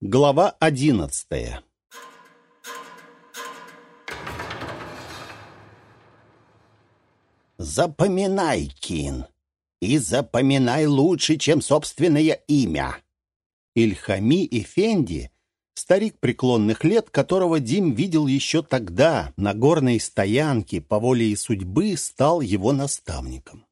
Глава одиннадцатая Запоминай, Кин, и запоминай лучше, чем собственное имя. Ильхами Эфенди, старик преклонных лет, которого Дим видел еще тогда, на горной стоянке, по воле и судьбы, стал его наставником.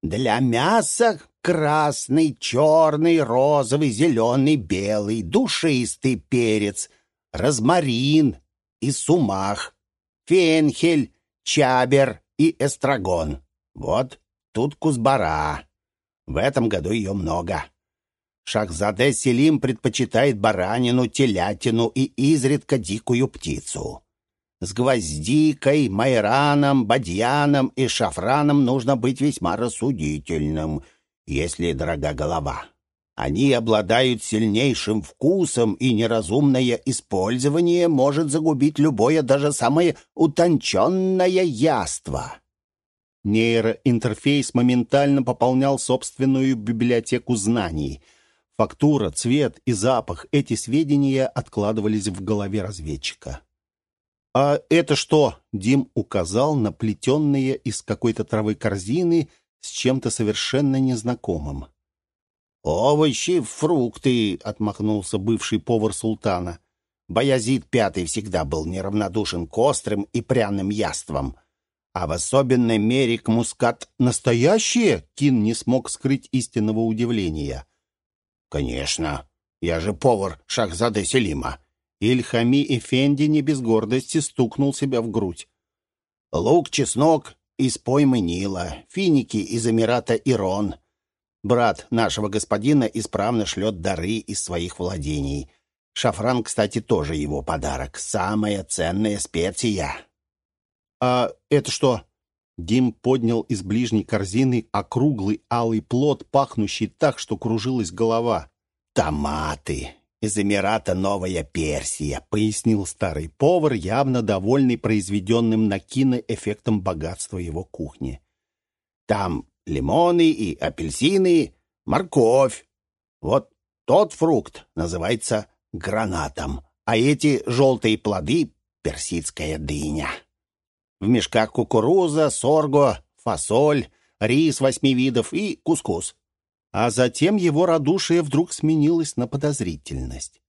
Для мяса красный, черный, розовый, зеленый, белый, душистый перец, розмарин и сумах, фенхель, чабер и эстрагон. Вот тут кузбара. В этом году ее много. Шахзаде Селим предпочитает баранину, телятину и изредка дикую птицу. С гвоздикой, майраном, бадьяном и шафраном нужно быть весьма рассудительным, если дорога голова. Они обладают сильнейшим вкусом, и неразумное использование может загубить любое, даже самое утонченное яство. Нейроинтерфейс моментально пополнял собственную библиотеку знаний. Фактура, цвет и запах — эти сведения откладывались в голове разведчика. «А это что?» — Дим указал на плетенные из какой-то травы корзины с чем-то совершенно незнакомым. «Овощи, фрукты», — отмахнулся бывший повар султана. Баязид Пятый всегда был неравнодушен к острым и пряным яствам, а в особенной мере к мускат настоящие. Кин не смог скрыть истинного удивления. «Конечно, я же повар Шахзады Селима. Ильхами Эфенди не без гордости стукнул себя в грудь. «Лук, чеснок из поймы Нила, финики из Эмирата Ирон. Брат нашего господина исправно шлет дары из своих владений. Шафран, кстати, тоже его подарок. Самая ценная специя». «А это что?» Дим поднял из ближней корзины округлый алый плод, пахнущий так, что кружилась голова. «Томаты из Эмирата Новая Персия», — пояснил старый повар, явно довольный произведенным на киноэффектом богатства его кухни. «Там лимоны и апельсины, морковь. Вот тот фрукт называется гранатом, а эти желтые плоды — персидская дыня. В мешках кукуруза, сорго, фасоль, рис восьми видов и кускус. А затем его радушие вдруг сменилось на подозрительность.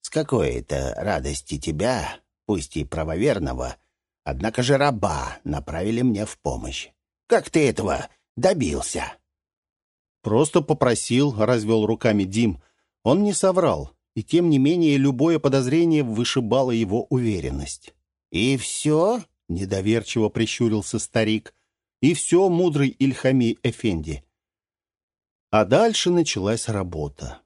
«С какой это радости тебя, пусть и правоверного, однако же раба направили мне в помощь? Как ты этого добился?» «Просто попросил», — развел руками Дим. Он не соврал, и тем не менее любое подозрение вышибало его уверенность. «И все?» — недоверчиво прищурился старик. «И все, мудрый Ильхами Эфенди. А дальше началась работа.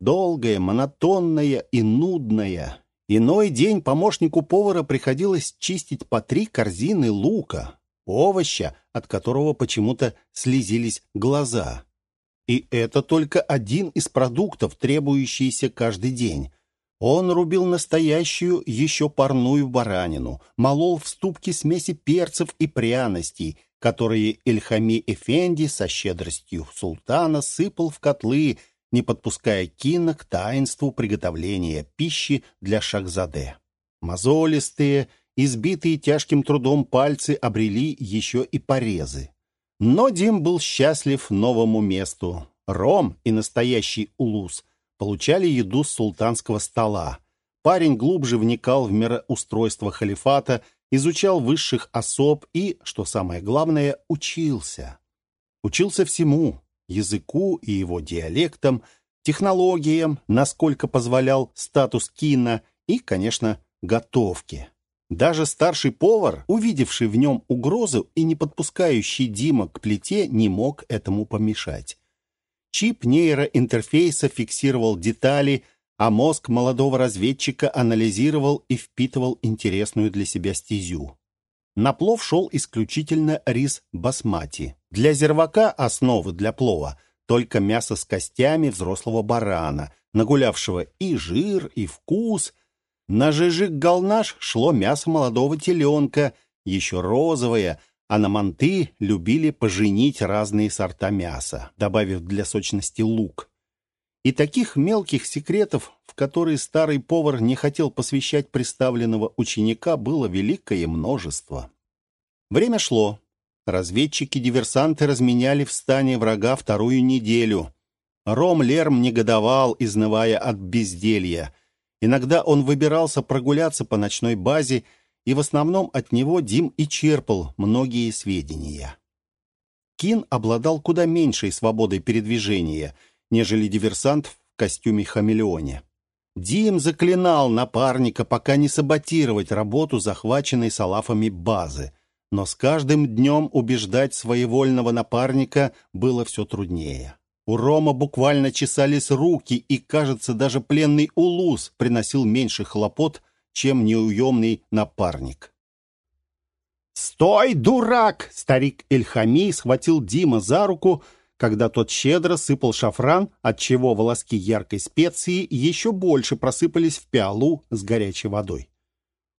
Долгая, монотонная и нудная. Иной день помощнику повара приходилось чистить по три корзины лука, овоща, от которого почему-то слезились глаза. И это только один из продуктов, требующийся каждый день. Он рубил настоящую, еще парную баранину, молол в ступке смеси перцев и пряностей, которые Ильхами Эфенди со щедростью султана сыпал в котлы, не подпуская Кина к таинству приготовления пищи для Шахзаде. Мозолистые, избитые тяжким трудом пальцы обрели еще и порезы. Но Дим был счастлив новому месту. Ром и настоящий улус получали еду с султанского стола. Парень глубже вникал в мироустройство халифата изучал высших особ и, что самое главное, учился. Учился всему — языку и его диалектам, технологиям, насколько позволял статус кино и, конечно, готовке. Даже старший повар, увидевший в нем угрозу и не подпускающий Дима к плите, не мог этому помешать. Чип нейроинтерфейса фиксировал детали — а мозг молодого разведчика анализировал и впитывал интересную для себя стезю. На плов шел исключительно рис басмати. Для зервака основы для плова только мясо с костями взрослого барана, нагулявшего и жир, и вкус. На жижик-галнаш шло мясо молодого теленка, еще розовое, а на манты любили поженить разные сорта мяса, добавив для сочности лук. И таких мелких секретов в которые старый повар не хотел посвящать приставленного ученика, было великое множество. Время шло. Разведчики-диверсанты разменяли в стане врага вторую неделю. Ром Лерм негодовал, изнывая от безделья. Иногда он выбирался прогуляться по ночной базе, и в основном от него Дим и черпал многие сведения. Кин обладал куда меньшей свободой передвижения, нежели диверсант в костюме-хамелеоне. Дим заклинал напарника пока не саботировать работу захваченной салафами базы, но с каждым днем убеждать своевольного напарника было все труднее. У Рома буквально чесались руки, и, кажется, даже пленный улус приносил меньше хлопот, чем неуемный напарник. «Стой, дурак!» Старик Эльхами схватил Дима за руку, когда тот щедро сыпал шафран, отчего волоски яркой специи еще больше просыпались в пиалу с горячей водой.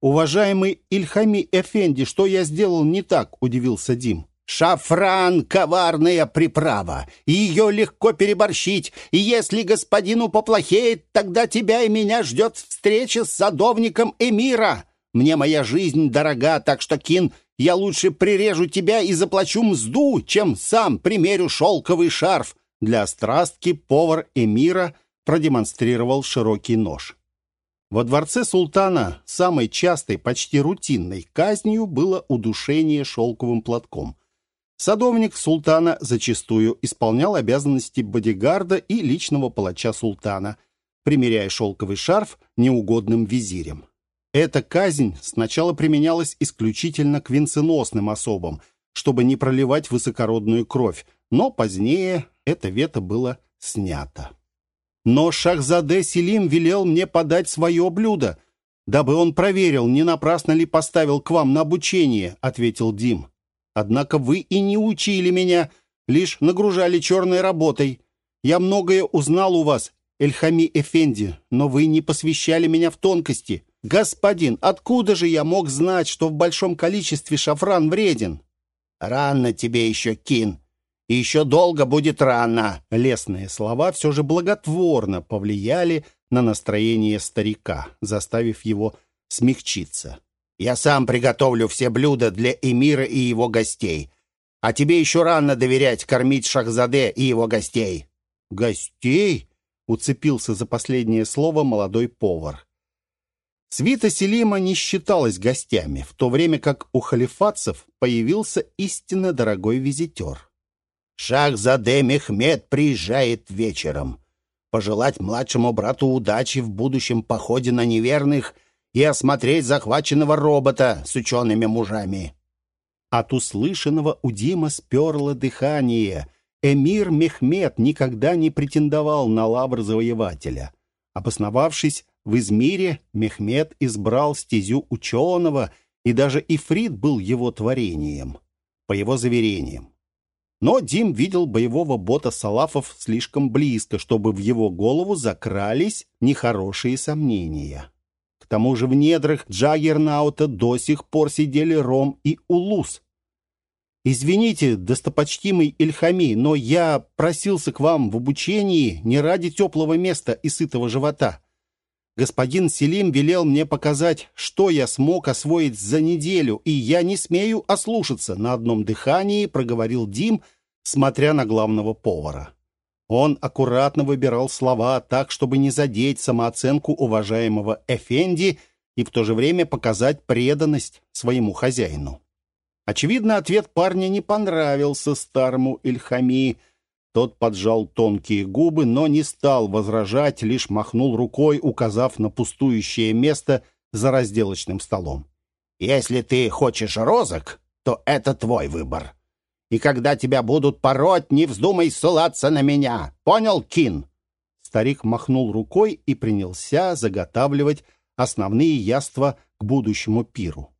«Уважаемый Ильхами Эфенди, что я сделал не так?» — удивился Дим. «Шафран — коварная приправа, ее легко переборщить, и если господину поплохеет, тогда тебя и меня ждет встреча с садовником Эмира. Мне моя жизнь дорога, так что, Кин, я лучше прирежу тебя и заплачу мзду, чем сам примерю шелковый шарф». Для страстки повар эмира продемонстрировал широкий нож. Во дворце султана самой частой, почти рутинной казнью было удушение шелковым платком. Садовник султана зачастую исполнял обязанности бодигарда и личного палача султана, примеряя шелковый шарф неугодным визирем. Эта казнь сначала применялась исключительно к венценосным особам, чтобы не проливать высокородную кровь, но позднее это вето было снято. Но Шахзаде Селим велел мне подать свое блюдо, дабы он проверил, не напрасно ли поставил к вам на обучение, ответил Дим. Однако вы и не учили меня, лишь нагружали черной работой. Я многое узнал у вас, Эльхами Эфенди, но вы не посвящали меня в тонкости. «Господин, откуда же я мог знать, что в большом количестве шафран вреден?» «Рано тебе еще, Кин, и еще долго будет рано». Лесные слова все же благотворно повлияли на настроение старика, заставив его смягчиться. «Я сам приготовлю все блюда для эмира и его гостей. А тебе еще рано доверять кормить Шахзаде и его гостей». «Гостей?» — уцепился за последнее слово молодой повар. Свита Селима не считалась гостями, в то время как у халифатцев появился истинно дорогой визитер. «Шахзаде Мехмед приезжает вечером. Пожелать младшему брату удачи в будущем походе на неверных и осмотреть захваченного робота с учеными мужами». От услышанного у Дима сперло дыхание. Эмир Мехмед никогда не претендовал на лавр завоевателя. Обосновавшись в Измире Мехмед избрал стезю ученого, и даже Ифрит был его творением, по его заверениям. Но Дим видел боевого бота Салафов слишком близко, чтобы в его голову закрались нехорошие сомнения. К тому же в недрах Джаггернаута до сих пор сидели Ром и Улус. «Извините, достопочтимый Ильхами, но я просился к вам в обучении не ради теплого места и сытого живота. Господин Селим велел мне показать, что я смог освоить за неделю, и я не смею ослушаться, на одном дыхании проговорил Дим, смотря на главного повара. Он аккуратно выбирал слова так, чтобы не задеть самооценку уважаемого Эфенди и в то же время показать преданность своему хозяину. Очевидно, ответ парня не понравился старому Ильхами, тот поджал тонкие губы, но не стал возражать, лишь махнул рукой, указав на пустующее место за разделочным столом. «Если ты хочешь розок, то это твой выбор. И когда тебя будут пороть, не вздумай ссылаться на меня. Понял, Кин?» Старик махнул рукой и принялся заготавливать основные яства к будущему пиру.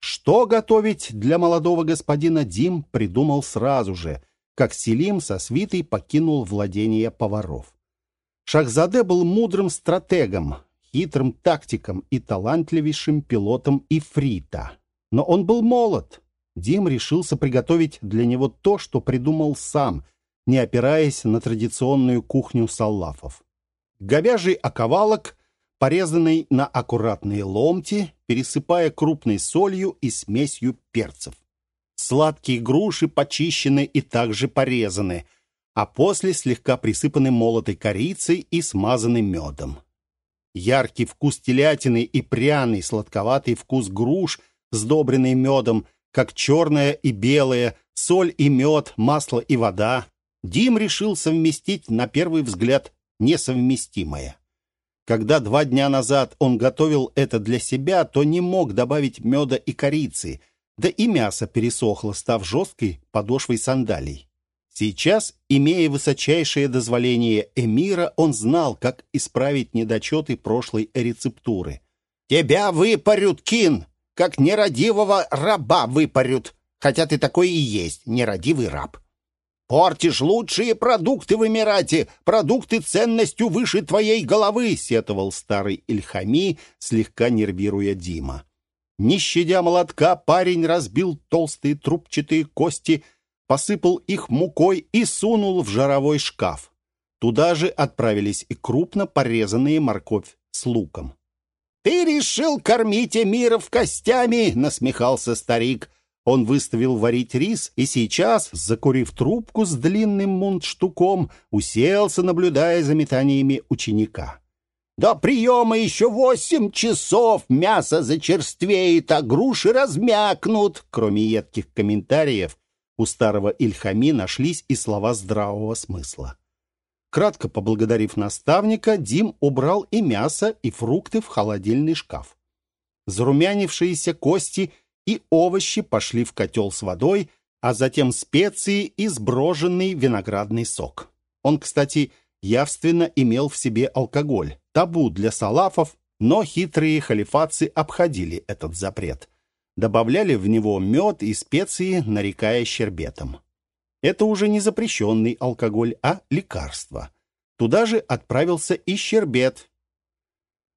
Что готовить для молодого господина Дим придумал сразу же — как Селим со свитой покинул владение поваров. Шахзаде был мудрым стратегом, хитрым тактиком и талантливейшим пилотом Ифрита. Но он был молод. Дим решился приготовить для него то, что придумал сам, не опираясь на традиционную кухню саллафов. Говяжий оковалок порезанный на аккуратные ломти, пересыпая крупной солью и смесью перцев. Сладкие груши почищены и также порезаны, а после слегка присыпаны молотой корицей и смазаны медом. Яркий вкус телятины и пряный сладковатый вкус груш, сдобренный медом, как черное и белое, соль и мед, масло и вода. Дим решил совместить, на первый взгляд, несовместимое. Когда два дня назад он готовил это для себя, то не мог добавить меда и корицы, да и мясо пересохло, став жесткой подошвой сандалий. Сейчас, имея высочайшее дозволение эмира, он знал, как исправить недочеты прошлой рецептуры. «Тебя выпарют, Кин, как нерадивого раба выпарют, хотя ты такой и есть, нерадивый раб. Портишь лучшие продукты в Эмирате, продукты ценностью выше твоей головы», — сетовал старый Ильхами, слегка нервируя Дима. Не щадя молотка, парень разбил толстые трубчатые кости — посыпал их мукой и сунул в жаровой шкаф. Туда же отправились и крупно порезанные морковь с луком. «Ты решил кормить эмиров костями!» — насмехался старик. Он выставил варить рис и сейчас, закурив трубку с длинным мундштуком, уселся, наблюдая за метаниями ученика. «До приема еще восемь часов мясо зачерствеет, а груши размякнут!» Кроме едких комментариев, у старого Ильхами нашлись и слова здравого смысла. Кратко поблагодарив наставника, Дим убрал и мясо, и фрукты в холодильный шкаф. Зарумянившиеся кости и овощи пошли в котел с водой, а затем специи и сброженный виноградный сок. Он, кстати, явственно имел в себе алкоголь, табу для салафов, но хитрые халифатцы обходили этот запрет добавляли в него мед и специи, нарекая щербетом. Это уже не запрещенный алкоголь, а лекарство. Туда же отправился и щербет.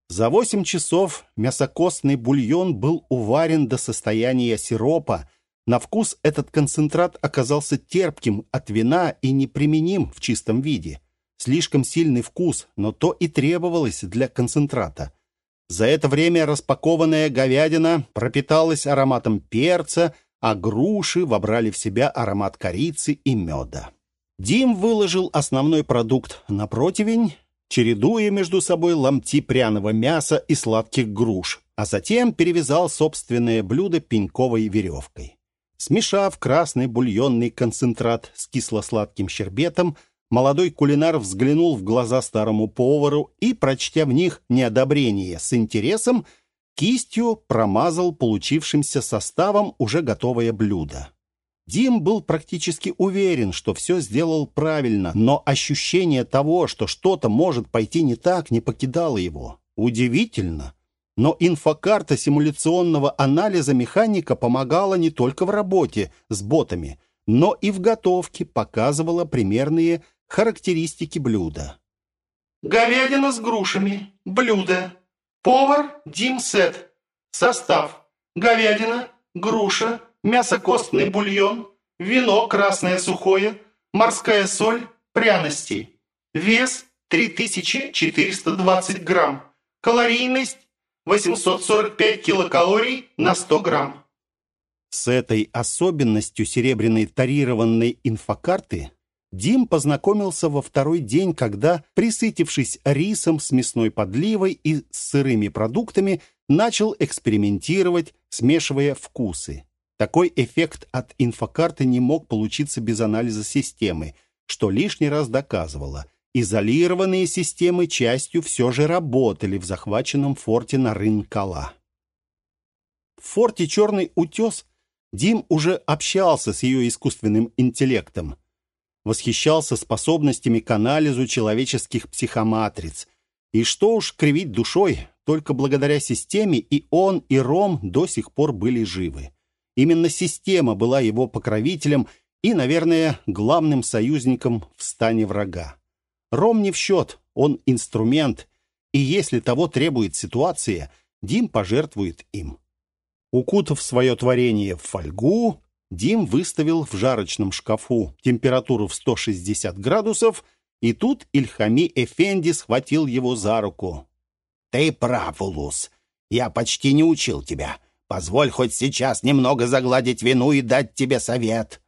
За восемь часов мясокостный бульон был уварен до состояния сиропа. На вкус этот концентрат оказался терпким от вина и неприменим в чистом виде. Слишком сильный вкус, но то и требовалось для концентрата. За это время распакованная говядина пропиталась ароматом перца, а груши вобрали в себя аромат корицы и меда. Дим выложил основной продукт на противень, чередуя между собой ломти пряного мяса и сладких груш, а затем перевязал собственное блюдо пеньковой веревкой. Смешав красный бульонный концентрат с кисло-сладким щербетом, Молодой кулинар взглянул в глаза старому повару и, прочтя в них неодобрение с интересом, кистью промазал получившимся составом уже готовое блюдо. Дим был практически уверен, что все сделал правильно, но ощущение того, что что-то может пойти не так, не покидало его. Удивительно. Но инфокарта симуляционного анализа механика помогала не только в работе с ботами, но и в готовке показывала примерные Характеристики блюда. Говядина с грушами. Блюдо. Повар Дим Сет. Состав. Говядина, груша, мясо-костный бульон, вино красное сухое, морская соль, пряности. Вес 3420 грамм. Калорийность 845 килокалорий на 100 грамм. С этой особенностью серебряной тарированной инфокарты Дим познакомился во второй день, когда, присытившись рисом с мясной подливой и с сырыми продуктами, начал экспериментировать, смешивая вкусы. Такой эффект от инфокарты не мог получиться без анализа системы, что лишний раз доказывало. Изолированные системы частью все же работали в захваченном форте на Рынкала. В форте «Черный утес» Дим уже общался с ее искусственным интеллектом – восхищался способностями к анализу человеческих психоматриц. И что уж кривить душой, только благодаря системе и он, и Ром до сих пор были живы. Именно система была его покровителем и, наверное, главным союзником в стане врага. Ром не в счет, он инструмент, и если того требует ситуация, Дим пожертвует им. Укутав свое творение в фольгу, Дим выставил в жарочном шкафу температуру в 160 градусов, и тут Ильхами Эфенди схватил его за руку. Ты прав, Улус. Я почти не учил тебя. Позволь хоть сейчас немного загладить вину и дать тебе совет».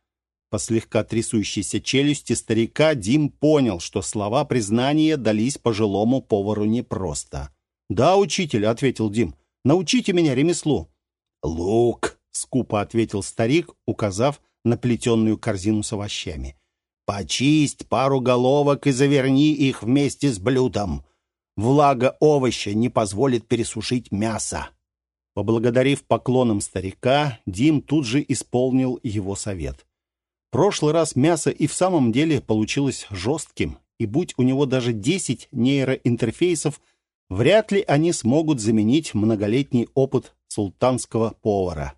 По слегка трясущейся челюсти старика Дим понял, что слова признания дались пожилому повару непросто. «Да, учитель», — ответил Дим, — «научите меня ремеслу». «Лук», — скупо ответил старик, указав на плетеную корзину с овощами. «Почисть пару головок и заверни их вместе с блюдом. Влага овоща не позволит пересушить мясо». Поблагодарив поклоном старика, Дим тут же исполнил его совет. Прошлый раз мясо и в самом деле получилось жестким, и будь у него даже 10 нейроинтерфейсов, вряд ли они смогут заменить многолетний опыт султанского повара.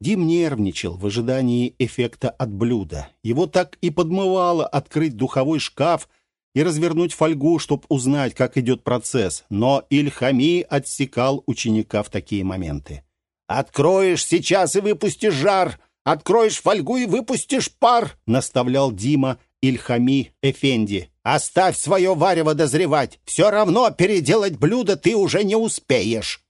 Дим нервничал в ожидании эффекта от блюда. Его так и подмывало открыть духовой шкаф и развернуть фольгу, чтобы узнать, как идет процесс. Но Ильхами отсекал ученика в такие моменты. «Откроешь сейчас и выпустишь жар! Откроешь фольгу и выпустишь пар!» — наставлял Дима Ильхами Эфенди. «Оставь свое варево дозревать! Все равно переделать блюдо ты уже не успеешь!»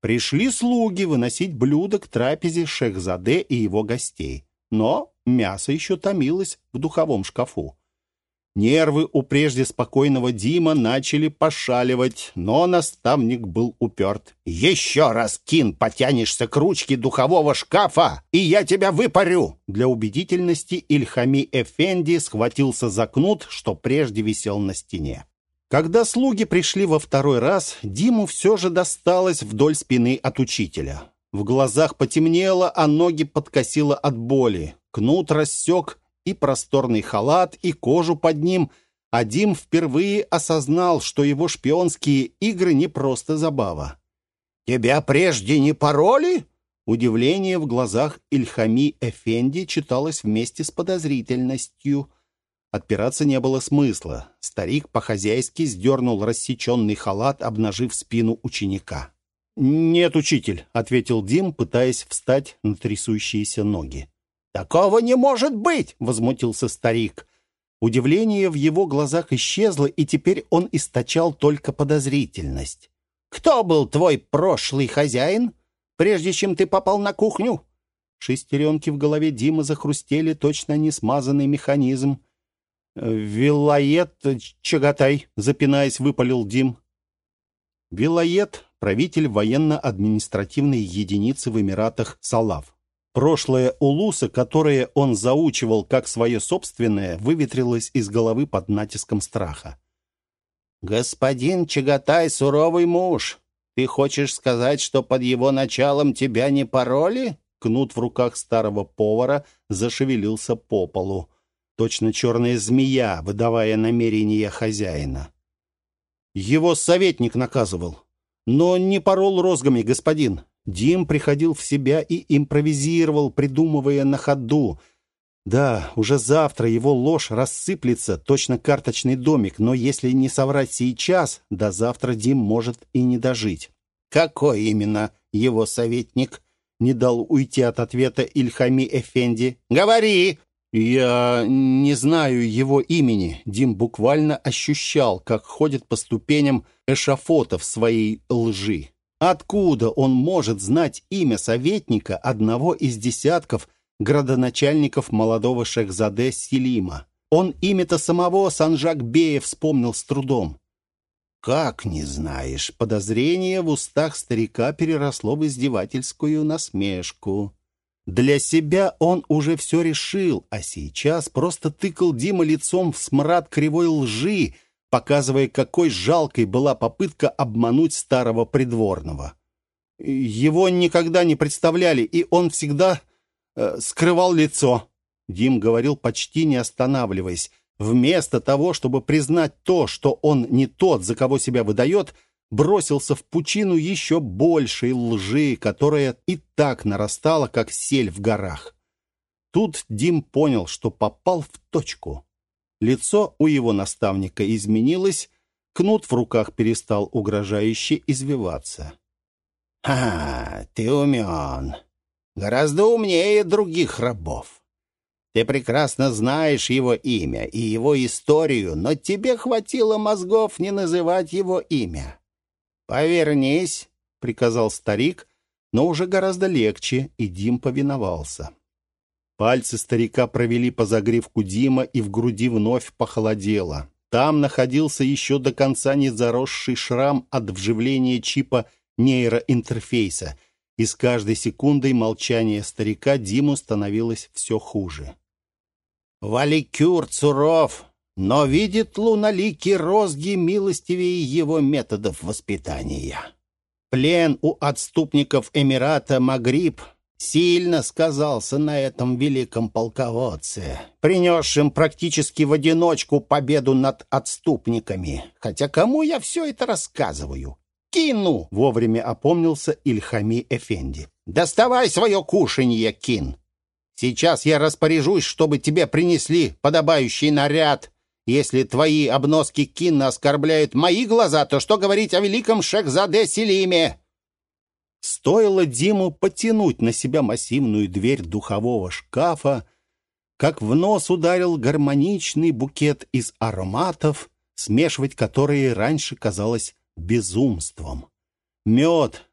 Пришли слуги выносить блюдо к трапезе Шехзаде и его гостей. Но мясо еще томилось в духовом шкафу. Нервы у прежде спокойного Дима начали пошаливать, но наставник был уперт. «Еще раз, Кин, потянешься к ручке духового шкафа, и я тебя выпарю!» Для убедительности Ильхами Эфенди схватился за кнут, что прежде висел на стене. Когда слуги пришли во второй раз, Диму все же досталось вдоль спины от учителя. В глазах потемнело, а ноги подкосило от боли. Кнут рассек и просторный халат, и кожу под ним, а Дим впервые осознал, что его шпионские игры не просто забава. «Тебя прежде не пороли?» Удивление в глазах Ильхами Эфенди читалось вместе с подозрительностью. Отпираться не было смысла. Старик по-хозяйски сдернул рассеченный халат, обнажив спину ученика. «Нет, учитель», — ответил Дим, пытаясь встать на трясущиеся ноги. «Такого не может быть!» — возмутился старик. Удивление в его глазах исчезло, и теперь он источал только подозрительность. «Кто был твой прошлый хозяин, прежде чем ты попал на кухню?» Шестеренки в голове Димы захрустели, точно не смазанный механизм. «Вилает Чагатай», — запинаясь, выпалил Дим. Вилает — правитель военно-административной единицы в Эмиратах Салав. Прошлое Улуса, которое он заучивал как свое собственное, выветрилось из головы под натиском страха. «Господин Чагатай — суровый муж. Ты хочешь сказать, что под его началом тебя не пороли?» Кнут в руках старого повара зашевелился по полу. Точно черная змея, выдавая намерения хозяина. Его советник наказывал. Но не порол розгами, господин. Дим приходил в себя и импровизировал, придумывая на ходу. Да, уже завтра его ложь рассыплется, точно карточный домик, но если не соврать сейчас, до завтра Дим может и не дожить. Какой именно его советник? Не дал уйти от ответа Ильхами Эфенди. «Говори!» «Я не знаю его имени». Дим буквально ощущал, как ходит по ступеням эшафота в своей лжи. Откуда он может знать имя советника одного из десятков градоначальников молодого шехзаде Селима? Он имя-то самого Санжак-бея вспомнил с трудом. «Как не знаешь?» Подозрение в устах старика переросло в издевательскую насмешку. Для себя он уже все решил, а сейчас просто тыкал Дима лицом в смрад кривой лжи, показывая, какой жалкой была попытка обмануть старого придворного. Его никогда не представляли, и он всегда э, скрывал лицо. Дим говорил, почти не останавливаясь. Вместо того, чтобы признать то, что он не тот, за кого себя выдает, бросился в пучину еще большей лжи, которая и так нарастала, как сель в горах. Тут Дим понял, что попал в точку. Лицо у его наставника изменилось, кнут в руках перестал угрожающе извиваться. «А, ты умен. Гораздо умнее других рабов. Ты прекрасно знаешь его имя и его историю, но тебе хватило мозгов не называть его имя. «Повернись», — приказал старик, но уже гораздо легче, и Дим повиновался. Пальцы старика провели по загривку Дима, и в груди вновь похолодело. Там находился еще до конца не заросший шрам от вживления чипа нейроинтерфейса, и с каждой секундой молчания старика Диму становилось все хуже. «Валикюр Цуров, но видит луналикий розги милостивее его методов воспитания. Плен у отступников Эмирата Магриб сильно сказался на этом великом полководце, принесшем практически в одиночку победу над отступниками. Хотя кому я все это рассказываю? Кину!» — вовремя опомнился Ильхами Эфенди. «Доставай свое кушанье, Кин! Сейчас я распоряжусь, чтобы тебе принесли подобающий наряд. Если твои обноски Кина оскорбляют мои глаза, то что говорить о великом Шехзаде Селиме?» Стоило Диму потянуть на себя массивную дверь духового шкафа, как в нос ударил гармоничный букет из ароматов, смешивать которые раньше казалось безумством. Мед,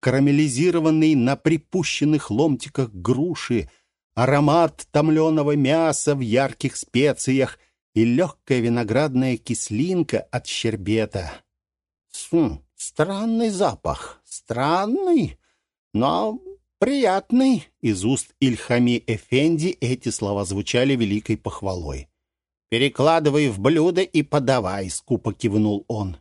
карамелизированный на припущенных ломтиках груши, аромат томленого мяса в ярких специях и легкая виноградная кислинка от щербета. Хм, странный запах, странный, но приятный. Из уст Ильхами Эфенди эти слова звучали великой похвалой. «Перекладывай в блюдо и подавай», — скупо кивнул он.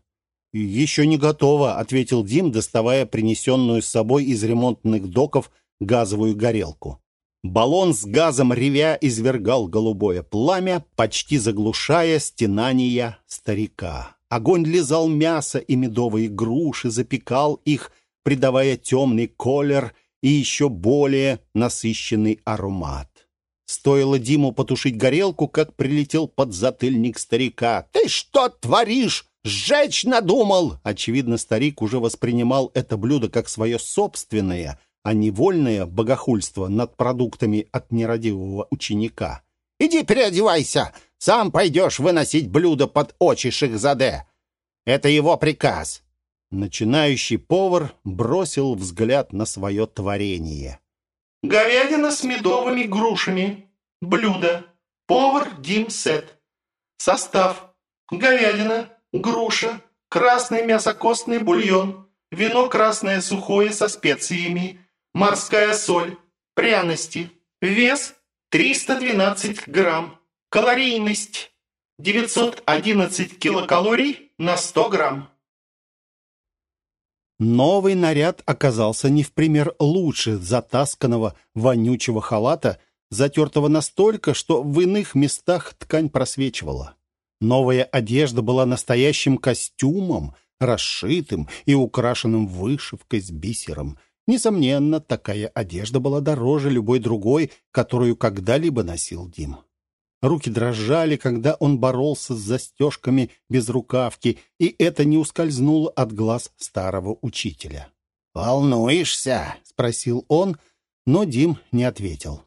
«Еще не готово», — ответил Дим, доставая принесенную с собой из ремонтных доков газовую горелку. Баллон с газом ревя извергал голубое пламя, почти заглушая стенания старика. Огонь лизал мясо и медовые груши, запекал их, придавая темный колер и еще более насыщенный аромат. Стоило Диму потушить горелку, как прилетел подзатыльник старика. «Ты что творишь? Сжечь надумал!» Очевидно, старик уже воспринимал это блюдо как свое собственное, а не вольное богохульство над продуктами от нерадивого ученика. «Иди переодевайся! Сам пойдешь выносить блюдо под очи Шихзаде! Это его приказ!» Начинающий повар бросил взгляд на свое творение. «Говядина с медовыми грушами. Блюдо. Повар Дим Сет. Состав. Говядина, груша, красный мясокостный бульон, вино красное сухое со специями, морская соль, пряности. Вес 312 грамм. Калорийность 911 килокалорий на 100 грамм. Новый наряд оказался не в пример лучше затасканного вонючего халата, затертого настолько, что в иных местах ткань просвечивала. Новая одежда была настоящим костюмом, расшитым и украшенным вышивкой с бисером. Несомненно, такая одежда была дороже любой другой, которую когда-либо носил Дим. Руки дрожали, когда он боролся с застежками без рукавки, и это не ускользнуло от глаз старого учителя. «Волнуешься?» — спросил он, но Дим не ответил.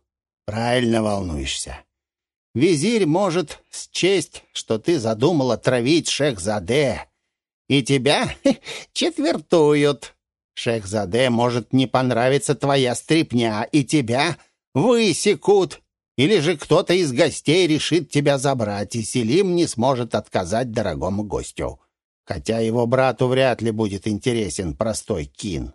«Правильно волнуешься. Визирь может счесть, что ты задумал отравить Шехзаде, и тебя четвертуют. Шехзаде может не понравиться твоя стрипня, и тебя высекут. Или же кто-то из гостей решит тебя забрать, и Селим не сможет отказать дорогому гостю. Хотя его брату вряд ли будет интересен простой кин.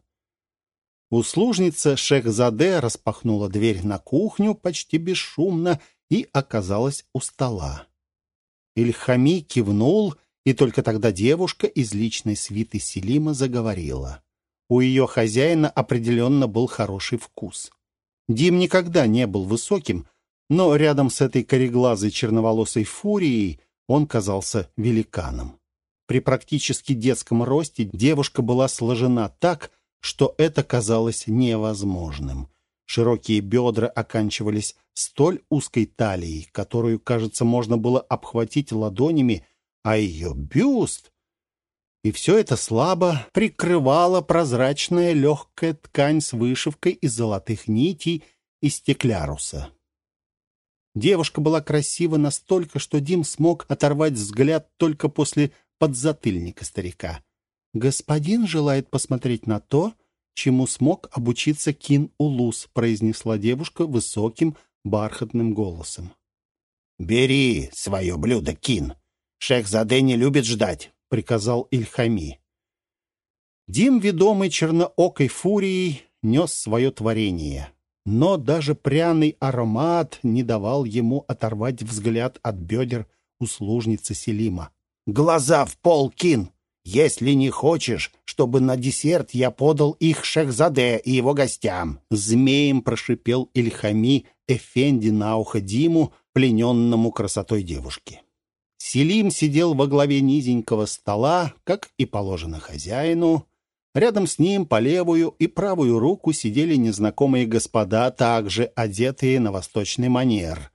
Услужница Шехзаде распахнула дверь на кухню почти бесшумно и оказалась у стола. Ильхами кивнул, и только тогда девушка из личной свиты Селима заговорила. У ее хозяина определенно был хороший вкус. Дим никогда не был высоким, но рядом с этой кореглазой черноволосой фурией он казался великаном. При практически детском росте девушка была сложена так, что это казалось невозможным. Широкие бедра оканчивались столь узкой талией, которую, кажется, можно было обхватить ладонями, а ее бюст... И все это слабо прикрывала прозрачная легкая ткань с вышивкой из золотых нитей и стекляруса. Девушка была красива настолько, что Дим смог оторвать взгляд только после подзатыльника старика. «Господин желает посмотреть на то, чему смог обучиться Кин-Улус», произнесла девушка высоким бархатным голосом. «Бери свое блюдо, Кин. Шехзаде не любит ждать», — приказал Ильхами. Дим, ведомый черноокой фурией, нес свое творение. Но даже пряный аромат не давал ему оторвать взгляд от бедер услужницы Селима. «Глаза в пол, Кин! Если не хочешь, чтобы на десерт я подал их Шехзаде и его гостям!» Змеем прошипел Ильхами Эфенди на ухо Диму, плененному красотой девушки. Селим сидел во главе низенького стола, как и положено хозяину, Рядом с ним по левую и правую руку сидели незнакомые господа, также одетые на восточный манер.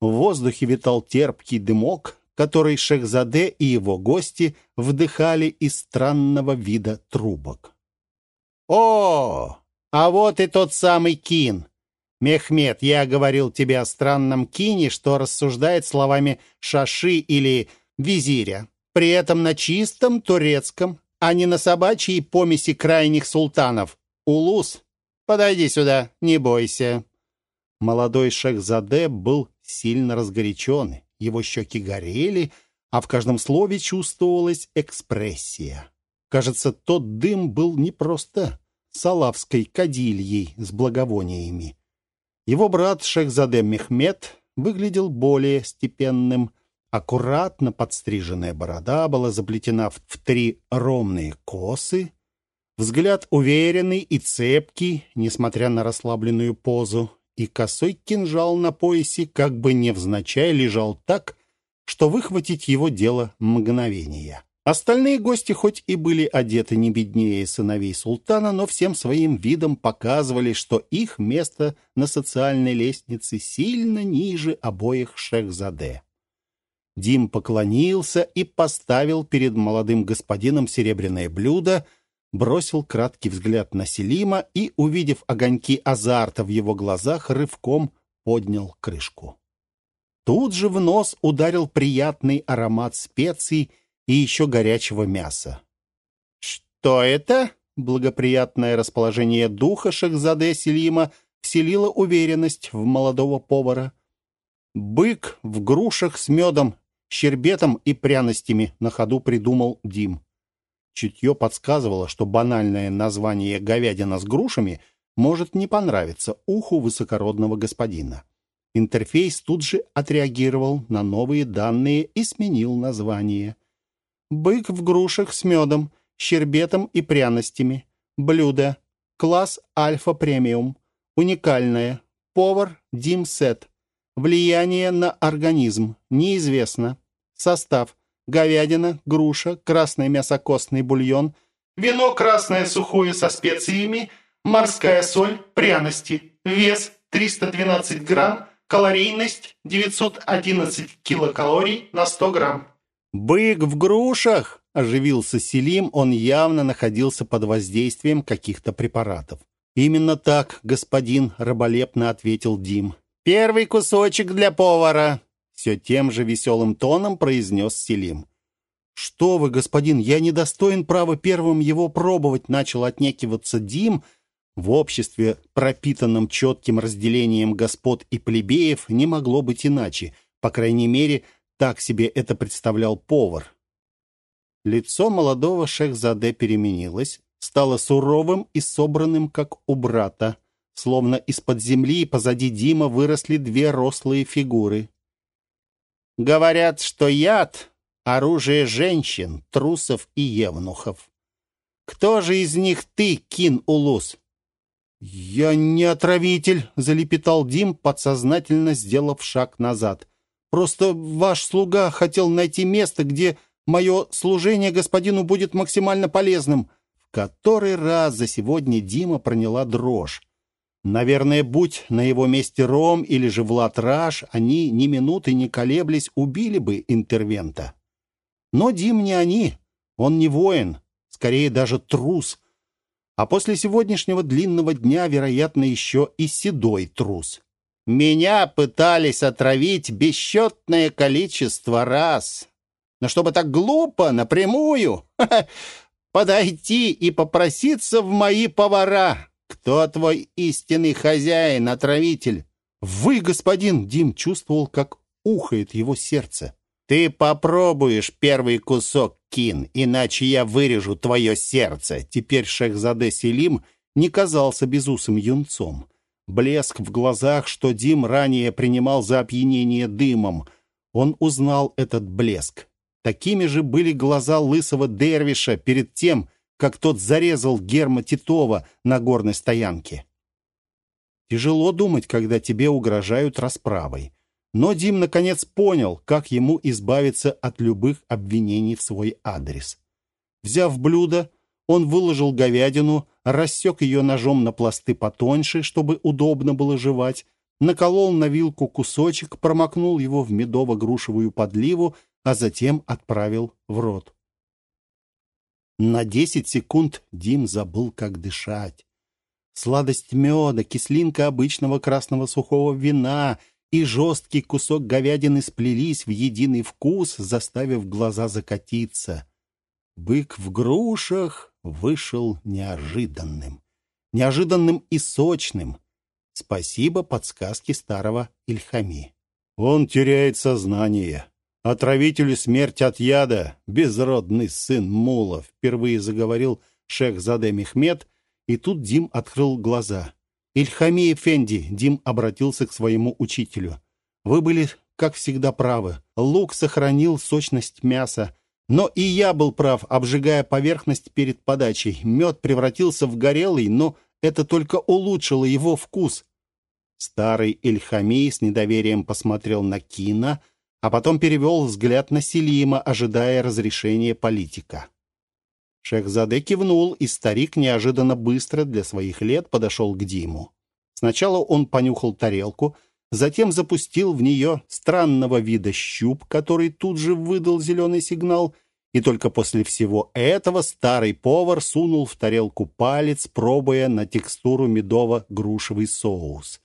В воздухе витал терпкий дымок, который Шехзаде и его гости вдыхали из странного вида трубок. «О, а вот и тот самый Кин!» «Мехмед, я говорил тебе о странном Кине, что рассуждает словами «шаши» или «визиря», при этом на чистом турецком, а не на собачьей помеси крайних султанов. Улус, подойди сюда, не бойся». Молодой Шехзаде был сильно разгорячен, его щеки горели, а в каждом слове чувствовалась экспрессия. Кажется, тот дым был не просто салавской кадильей с благовониями. Его брат Шехзаде Мехмед выглядел более степенным, Аккуратно подстриженная борода была заплетена в три ровные косы. Взгляд уверенный и цепкий, несмотря на расслабленную позу, и косой кинжал на поясе как бы невзначай лежал так, что выхватить его дело мгновения. Остальные гости хоть и были одеты не беднее сыновей султана, но всем своим видом показывали, что их место на социальной лестнице сильно ниже обоих шехзаде. Дим поклонился и поставил перед молодым господином серебряное блюдо, бросил краткий взгляд на Селима и, увидев огоньки азарта в его глазах, рывком поднял крышку. Тут же в нос ударил приятный аромат специй и еще горячего мяса. «Что это?» Благоприятное расположение духа Шахзаде Селима вселило уверенность в молодого повара. Бык в грушах с медом щербетом и пряностями на ходу придумал Дим. Чутье подсказывало, что банальное название «говядина с грушами» может не понравиться уху высокородного господина. Интерфейс тут же отреагировал на новые данные и сменил название. «Бык в грушах с медом, щербетом и пряностями. Блюдо. Класс Альфа Премиум. Уникальное. Повар Дим Сет. Влияние на организм неизвестно. Состав. Говядина, груша, красный мясокостный бульон. Вино красное сухое со специями, морская соль, пряности. Вес 312 грамм, калорийность 911 килокалорий на 100 грамм. «Бык в грушах!» – оживился Селим, он явно находился под воздействием каких-то препаратов. «Именно так, господин», – раболепно ответил Дим. «Первый кусочек для повара!» Все тем же веселым тоном произнес Селим. «Что вы, господин, я недостоин права первым его пробовать», начал отнекиваться Дим. В обществе, пропитанном четким разделением господ и плебеев, не могло быть иначе. По крайней мере, так себе это представлял повар. Лицо молодого шехзаде переменилось, стало суровым и собранным, как у брата. Словно из-под земли позади Дима выросли две рослые фигуры. «Говорят, что яд — оружие женщин, трусов и евнухов. Кто же из них ты, Кин-Улус?» «Я не отравитель», — залепетал Дим, подсознательно сделав шаг назад. «Просто ваш слуга хотел найти место, где мое служение господину будет максимально полезным». В который раз за сегодня Дима проняла дрожь. Наверное, будь на его месте Ром или же Влад Раш, они ни минуты не колеблясь убили бы интервента. Но Дим не они, он не воин, скорее даже трус. А после сегодняшнего длинного дня, вероятно, еще и седой трус. Меня пытались отравить бесчетное количество раз. Но чтобы так глупо, напрямую, подойти и попроситься в мои повара. Кто твой истинный хозяин, отравитель? Вы, господин Дим, чувствовал, как ухает его сердце. Ты попробуешь первый кусок, Кин, иначе я вырежу твое сердце. Теперь Шехзаде Селим не казался безусым юнцом. Блеск в глазах, что Дим ранее принимал за опьянение дымом. Он узнал этот блеск. Такими же были глаза лысого дервиша перед тем, как тот зарезал Герма Титова на горной стоянке. Тяжело думать, когда тебе угрожают расправой. Но Дим наконец понял, как ему избавиться от любых обвинений в свой адрес. Взяв блюдо, он выложил говядину, рассек ее ножом на пласты потоньше, чтобы удобно было жевать, наколол на вилку кусочек, промокнул его в медово-грушевую подливу, а затем отправил в рот. На десять секунд Дим забыл, как дышать. Сладость меда, кислинка обычного красного сухого вина — и жесткий кусок говядины сплелись в единый вкус, заставив глаза закатиться. Бык в грушах вышел неожиданным. Неожиданным и сочным. Спасибо подсказке старого Ильхами. Он теряет сознание. Отравителю смерть от яда, безродный сын Мула, впервые заговорил шех Заде Мехмед, и тут Дим открыл глаза. «Ильхами Эфенди», — Дим обратился к своему учителю. «Вы были, как всегда, правы. Лук сохранил сочность мяса. Но и я был прав, обжигая поверхность перед подачей. Мед превратился в горелый, но это только улучшило его вкус». Старый Ильхами с недоверием посмотрел на Кина, а потом перевел взгляд на Селима, ожидая разрешения политика. Шехзаде кивнул, и старик неожиданно быстро для своих лет подошел к Диму. Сначала он понюхал тарелку, затем запустил в нее странного вида щуп, который тут же выдал зеленый сигнал, и только после всего этого старый повар сунул в тарелку палец, пробуя на текстуру медово-грушевый соус.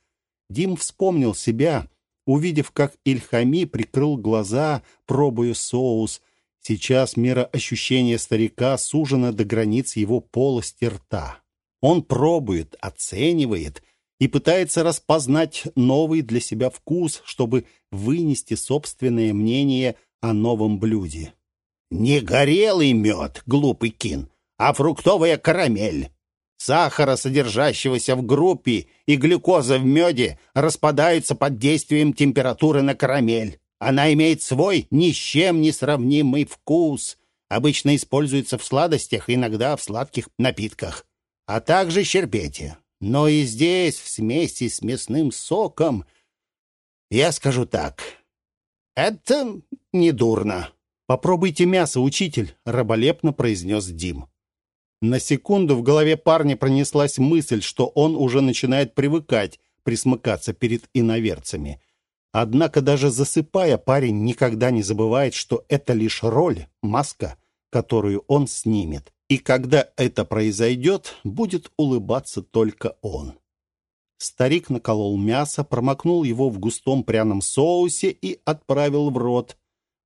Дим вспомнил себя, увидев, как Ильхами прикрыл глаза, пробуя соус — Сейчас мироощущение старика сужено до границ его полости рта. Он пробует, оценивает и пытается распознать новый для себя вкус, чтобы вынести собственное мнение о новом блюде. «Не горелый мед, глупый кин, а фруктовая карамель. Сахара, содержащегося в группе, и глюкоза в меде распадаются под действием температуры на карамель. Она имеет свой ни с чем не сравнимый вкус. Обычно используется в сладостях, иногда в сладких напитках, а также щербете. Но и здесь, в смеси с мясным соком, я скажу так, это недурно. «Попробуйте мясо, учитель», — раболепно произнес Дим. На секунду в голове парня пронеслась мысль, что он уже начинает привыкать присмыкаться перед иноверцами — Однако даже засыпая, парень никогда не забывает, что это лишь роль, маска, которую он снимет. И когда это произойдет, будет улыбаться только он. Старик наколол мясо, промокнул его в густом пряном соусе и отправил в рот.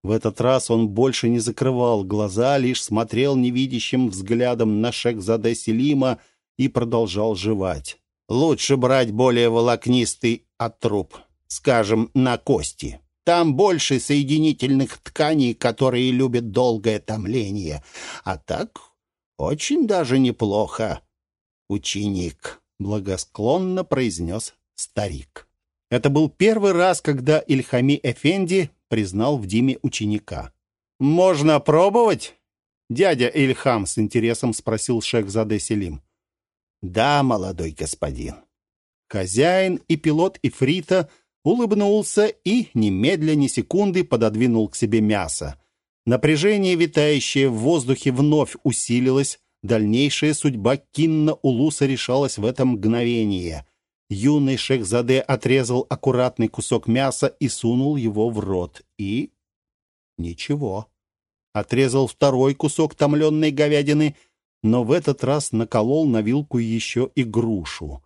В этот раз он больше не закрывал глаза, лишь смотрел невидящим взглядом на Шехзаде Селима и продолжал жевать. «Лучше брать более волокнистый отруб скажем, на кости. Там больше соединительных тканей, которые любят долгое томление. А так очень даже неплохо, ученик, благосклонно произнес старик. Это был первый раз, когда Ильхами Эфенди признал в Диме ученика. «Можно пробовать?» Дядя Ильхам с интересом спросил шейх Заде Селим. «Да, молодой господин». Хозяин и пилот Ифрита – улыбнулся и немедля ни секунды пододвинул к себе мясо. Напряжение, витающее в воздухе, вновь усилилось. Дальнейшая судьба Кинна Улуса решалась в это мгновение. Юный Шехзаде отрезал аккуратный кусок мяса и сунул его в рот. И... ничего. Отрезал второй кусок томленной говядины, но в этот раз наколол на вилку еще и грушу.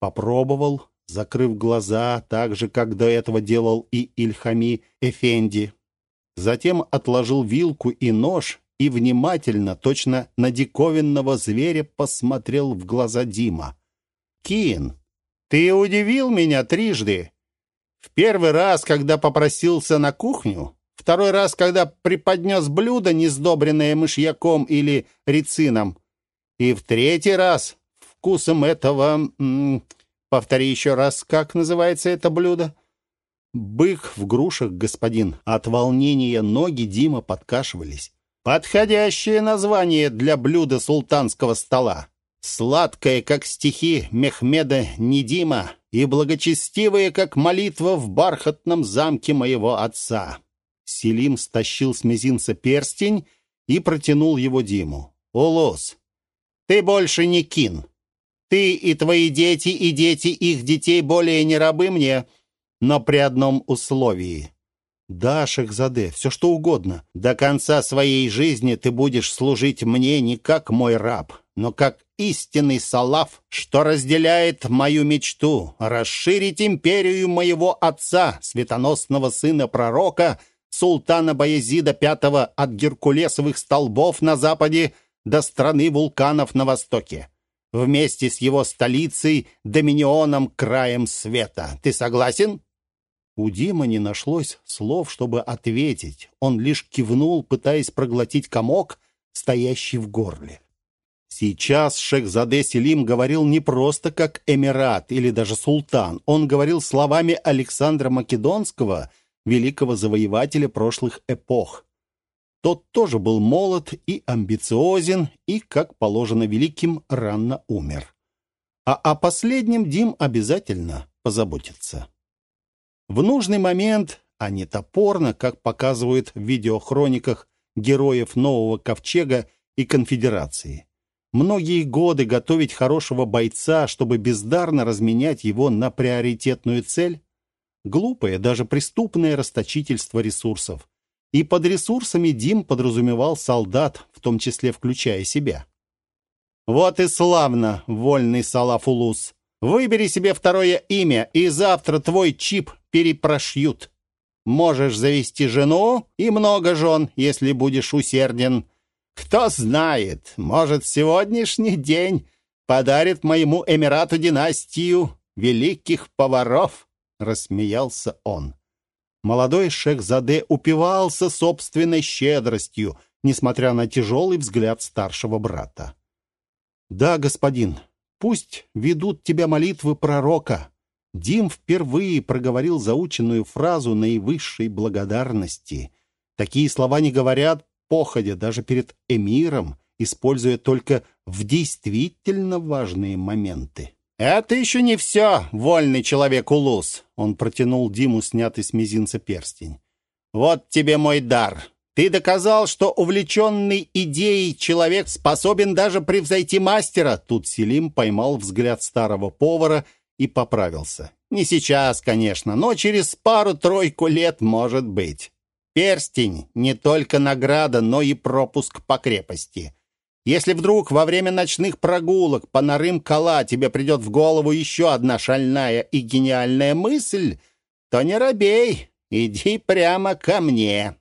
Попробовал, закрыв глаза, так же, как до этого делал и Ильхами Эфенди. Затем отложил вилку и нож и внимательно, точно на диковинного зверя, посмотрел в глаза Дима. «Кин, ты удивил меня трижды. В первый раз, когда попросился на кухню, второй раз, когда преподнес блюдо, не сдобренное мышьяком или рицином, и в третий раз вкусом этого... М -м, повтори еще раз, как называется это блюдо?» «Бык в грушах, господин». От волнения ноги Дима подкашивались. «Подходящее название для блюда султанского стола. Сладкое, как стихи Мехмеда Недима, и благочестивое, как молитва в бархатном замке моего отца». Селим стащил с мизинца перстень и протянул его Диму. «Улус, ты больше не кин. Ты и твои дети, и дети их детей более не рабы мне, но при одном условии. Да, Шехзаде, все что угодно. До конца своей жизни ты будешь служить мне не как мой раб, но как истинный салаф, что разделяет мою мечту расширить империю моего отца, светоносного сына пророка, султана Баязида V от Геркулесовых столбов на западе до страны вулканов на востоке вместе с его столицей, доминионом краем света. Ты согласен? У Димы не нашлось слов, чтобы ответить. Он лишь кивнул, пытаясь проглотить комок, стоящий в горле. Сейчас Шехзаде Селим говорил не просто как эмират или даже султан. Он говорил словами Александра Македонского, великого завоевателя прошлых эпох. Тот тоже был молод и амбициозен, и, как положено великим, рано умер. А о последнем Дим обязательно позаботится. В нужный момент, а не топорно, как показывают в видеохрониках героев Нового Ковчега и Конфедерации. Многие годы готовить хорошего бойца, чтобы бездарно разменять его на приоритетную цель? Глупое, даже преступное расточительство ресурсов. И под ресурсами Дим подразумевал солдат, в том числе включая себя. «Вот и славно, вольный Салафулус!» Выбери себе второе имя, и завтра твой чип перепрошьют. Можешь завести жену и много жен, если будешь усерден. Кто знает, может, сегодняшний день подарит моему Эмирату династию великих поваров, рассмеялся он. Молодой шехзаде упивался собственной щедростью, несмотря на тяжелый взгляд старшего брата. «Да, господин, Пусть ведут тебя молитвы пророка. Дим впервые проговорил заученную фразу наивысшей благодарности. Такие слова не говорят походя даже перед эмиром, используя только в действительно важные моменты. «Это еще не все, вольный человек Улус!» Он протянул Диму снятый с мизинца перстень. «Вот тебе мой дар. Ты доказал, что увлеченный идеей человек способен даже превзойти мастера. Тут Селим поймал взгляд старого повара и поправился. Не сейчас, конечно, но через пару-тройку лет может быть. Перстень — не только награда, но и пропуск по крепости. Если вдруг во время ночных прогулок по Нарым-Кала тебе придет в голову еще одна шальная и гениальная мысль, то не робей, иди прямо ко мне.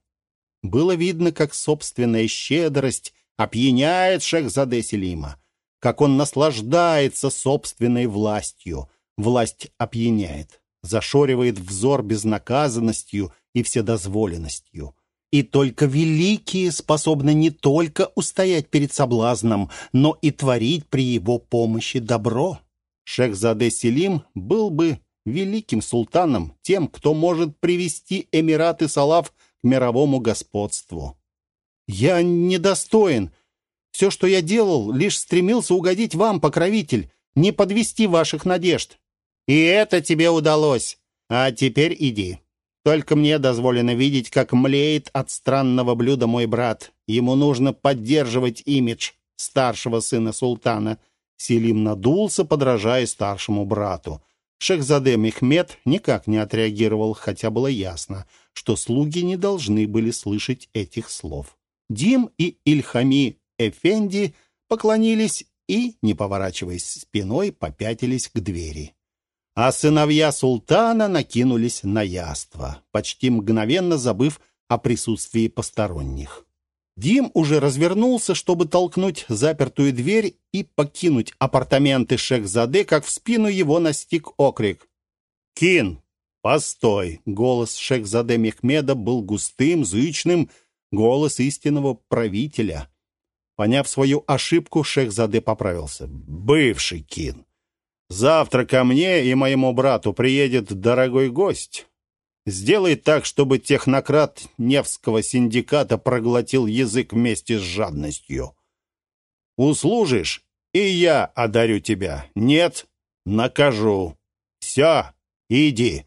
Было видно, как собственная щедрость опьяняет Шехзаде Селима, как он наслаждается собственной властью. Власть опьяняет, зашоривает взор безнаказанностью и вседозволенностью. И только великие способны не только устоять перед соблазном, но и творить при его помощи добро. Шехзаде Селим был бы великим султаном, тем, кто может привести Эмираты Салав мировому господству. Я недостоин. Все, что я делал, лишь стремился угодить вам, покровитель, не подвести ваших надежд. И это тебе удалось. А теперь иди. Только мне дозволено видеть, как млеет от странного блюда мой брат. Ему нужно поддерживать имидж старшего сына султана. Селим надулся, подражая старшему брату. Шехзаде Мехмед никак не отреагировал, хотя было ясно, что слуги не должны были слышать этих слов. Дим и Ильхами Эфенди поклонились и, не поворачиваясь спиной, попятились к двери. А сыновья султана накинулись на яство, почти мгновенно забыв о присутствии посторонних. Дим уже развернулся, чтобы толкнуть запертую дверь и покинуть апартаменты Шехзаде, как в спину его настиг окрик. «Кин, постой!» Голос Шехзаде Мехмеда был густым, зычным, голос истинного правителя. Поняв свою ошибку, Шехзаде поправился. «Бывший Кин, завтра ко мне и моему брату приедет дорогой гость. Сделай так, чтобы технократ Невского синдиката проглотил язык вместе с жадностью. Услужишь, и я одарю тебя. Нет, накажу. Все, иди».